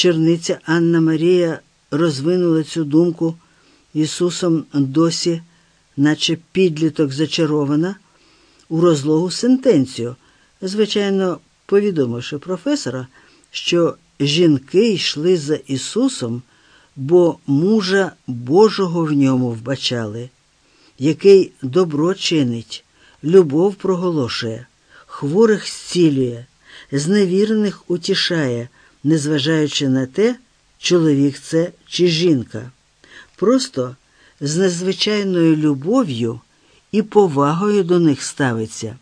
черниця Анна Марія розвинула цю думку. Ісусом досі, наче підліток зачарована, у розлогу сентенцію, звичайно, повідомивши професора, що жінки йшли за Ісусом, бо мужа Божого в ньому вбачали, який добро чинить, любов проголошує, хворих зцілює, зневірених утішає, незважаючи на те, чоловік це чи жінка. Просто з незвичайною любов'ю і повагою до них ставиться,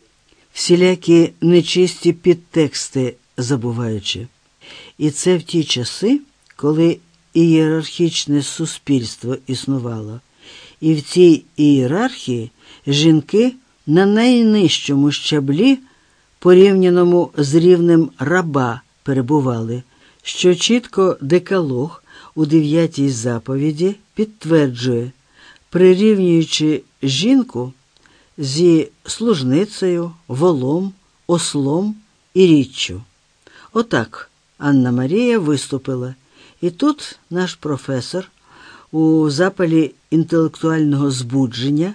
всілякі нечисті підтексти забуваючи. І це в ті часи, коли ієрархічне суспільство існувало, і в цій ієрархії жінки на найнижчому щаблі, порівняному з рівнем раба, перебували, що чітко декалог у дев'ятій заповіді підтверджує, прирівнюючи жінку зі служницею, волом, ослом і річчю. Отак Анна Марія виступила, і тут наш професор у запалі інтелектуального збудження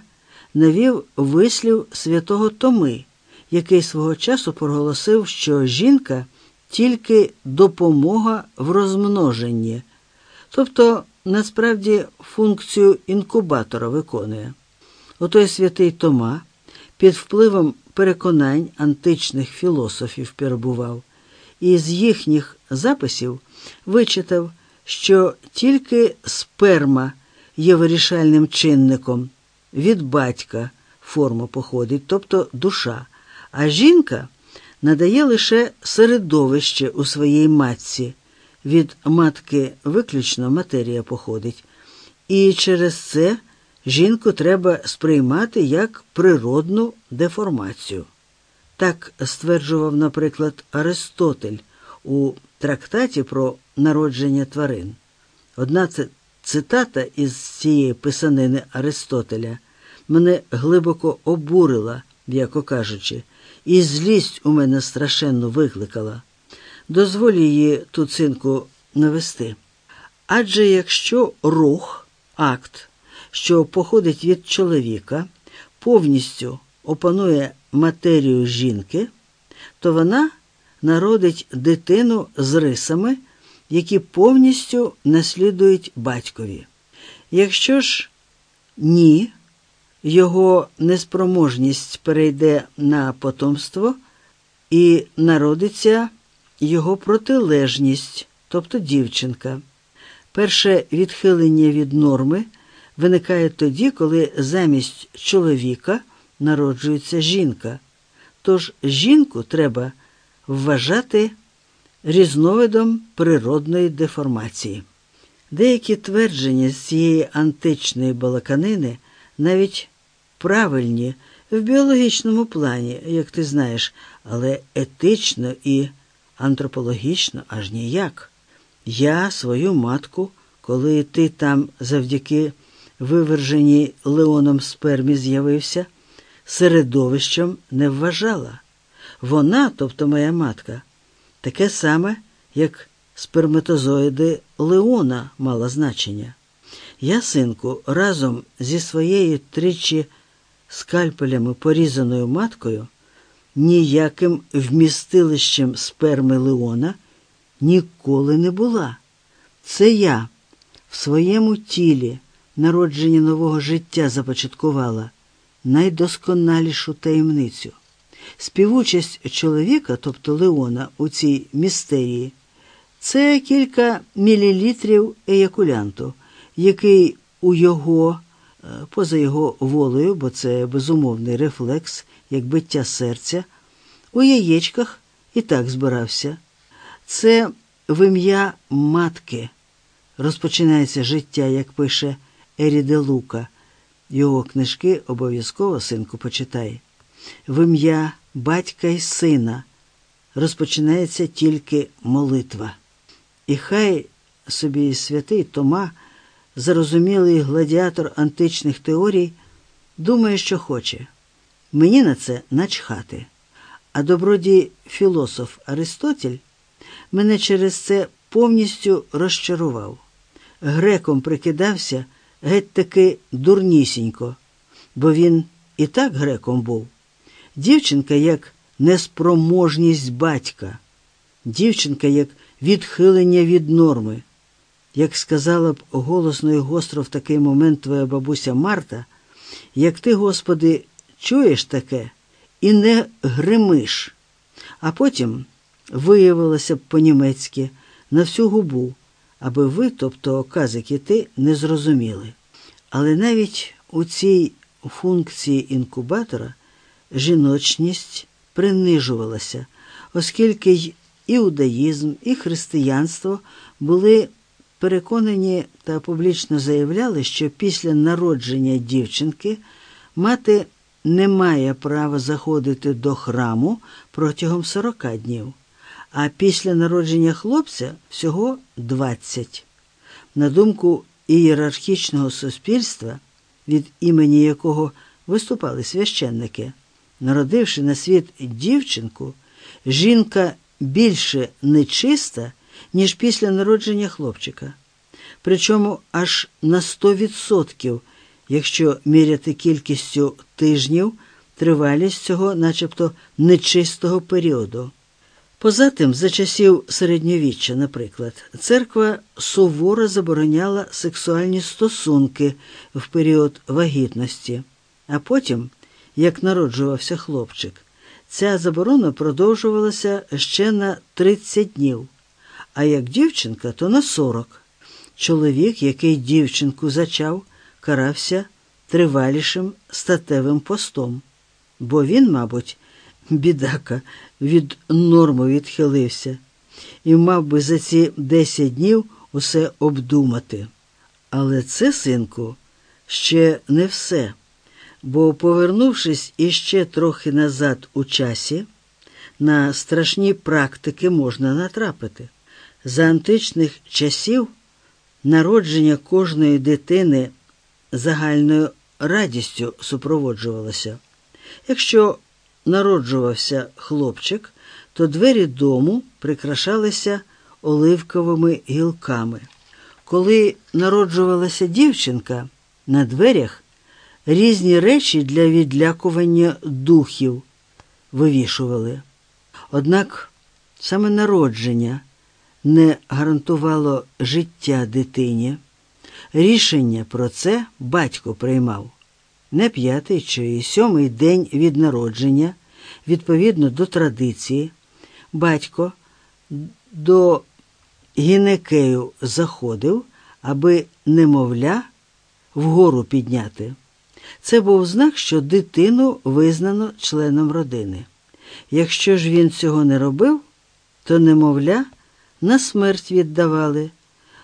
навів вислів святого Томи, який свого часу проголосив, що жінка тільки допомога в розмноженні, тобто насправді функцію інкубатора виконує. Отой святий Тома під впливом переконань античних філософів перебував, і з їхніх записів вичитав, що тільки сперма є вирішальним чинником, від батька форма походить, тобто душа, а жінка надає лише середовище у своїй матці, від матки виключно матерія походить, і через це жінку треба сприймати як природну деформацію. Так стверджував, наприклад, Аристотель у трактаті про народження тварин. Одна цитата із цієї писанини Аристотеля мене глибоко обурила, м'яко кажучи, і злість у мене страшенно викликала. Дозволь її ту цинку навести. Адже якщо рух, акт, що походить від чоловіка, повністю опанує матерію жінки, то вона народить дитину з рисами, які повністю наслідують батькові. Якщо ж ні, його неспроможність перейде на потомство і народиться його протилежність, тобто дівчинка. Перше відхилення від норми виникає тоді, коли замість чоловіка народжується жінка. Тож жінку треба вважати різновидом природної деформації. Деякі твердження з цієї античної балаканини навіть правильні в біологічному плані, як ти знаєш, але етично і антропологічно аж ніяк. Я свою матку, коли ти там завдяки виверженій Леоном спермі з'явився, середовищем не вважала. Вона, тобто моя матка, таке саме, як сперматозоїди Леона мала значення. Я, синку, разом зі своєю тричі скальпелями порізаною маткою, ніяким вмістилищем сперми Леона ніколи не була. Це я в своєму тілі народження нового життя започаткувала найдосконалішу таємницю. Співучасть чоловіка, тобто Леона, у цій містерії, це кілька мілілітрів еякулянту, який у його, поза його волею, бо це безумовний рефлекс, як биття серця, у яєчках і так збирався. Це в ім'я матки розпочинається життя, як пише Еріде Лука. Його книжки обов'язково синку почитай. В ім'я батька й сина розпочинається тільки молитва. І хай собі святий Тома, зарозумілий гладіатор античних теорій, думає, що хоче. Мені на це начхати. А добродій філософ Аристотель мене через це повністю розчарував. Греком прикидався геть таки дурнісінько, бо він і так греком був. Дівчинка як неспроможність батька, дівчинка як відхилення від норми. Як сказала б голосно і гостро в такий момент твоя бабуся Марта, як ти, Господи, чуєш таке і не гримиш, а потім виявилося б по-німецьки на всю губу, аби ви, тобто казики ти, не зрозуміли. Але навіть у цій функції інкубатора жіночність принижувалася, оскільки й іудаїзм, і християнство були переконані та публічно заявляли, що після народження дівчинки мати не має права заходити до храму протягом 40 днів, а після народження хлопця всього 20. На думку ієрархічного суспільства, від імені якого виступали священники, народивши на світ дівчинку, жінка більше нечиста, ніж після народження хлопчика. Причому аж на 100%, якщо міряти кількістю тижнів, тривалість цього, начебто, нечистого періоду. Позатим, за часів середньовіччя, наприклад, церква суворо забороняла сексуальні стосунки в період вагітності, а потім, як народжувався хлопчик, ця заборона продовжувалася ще на 30 днів, а як дівчинка, то на 40. Чоловік, який дівчинку зачав, карався тривалішим статевим постом, бо він, мабуть, бідака, від норми відхилився і мав би за ці 10 днів усе обдумати. Але це, синку, ще не все. Бо, повернувшись іще трохи назад у часі, на страшні практики можна натрапити. За античних часів народження кожної дитини загальною радістю супроводжувалося. Якщо народжувався хлопчик, то двері дому прикрашалися оливковими гілками. Коли народжувалася дівчинка, на дверях різні речі для відлякування духів вивішували. Однак саме народження не гарантувало життя дитині. Рішення про це батько приймав не п'ятий чи сьомий день від народження, відповідно до традиції, батько до гінекею заходив, аби немовля вгору підняти. Це був знак, що дитину визнано членом родини. Якщо ж він цього не робив, то немовля на смерть віддавали,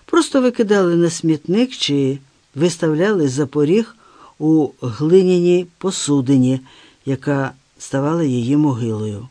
просто викидали на смітник чи виставляли за поріг у глиняній посудині, яка ставала її могилою.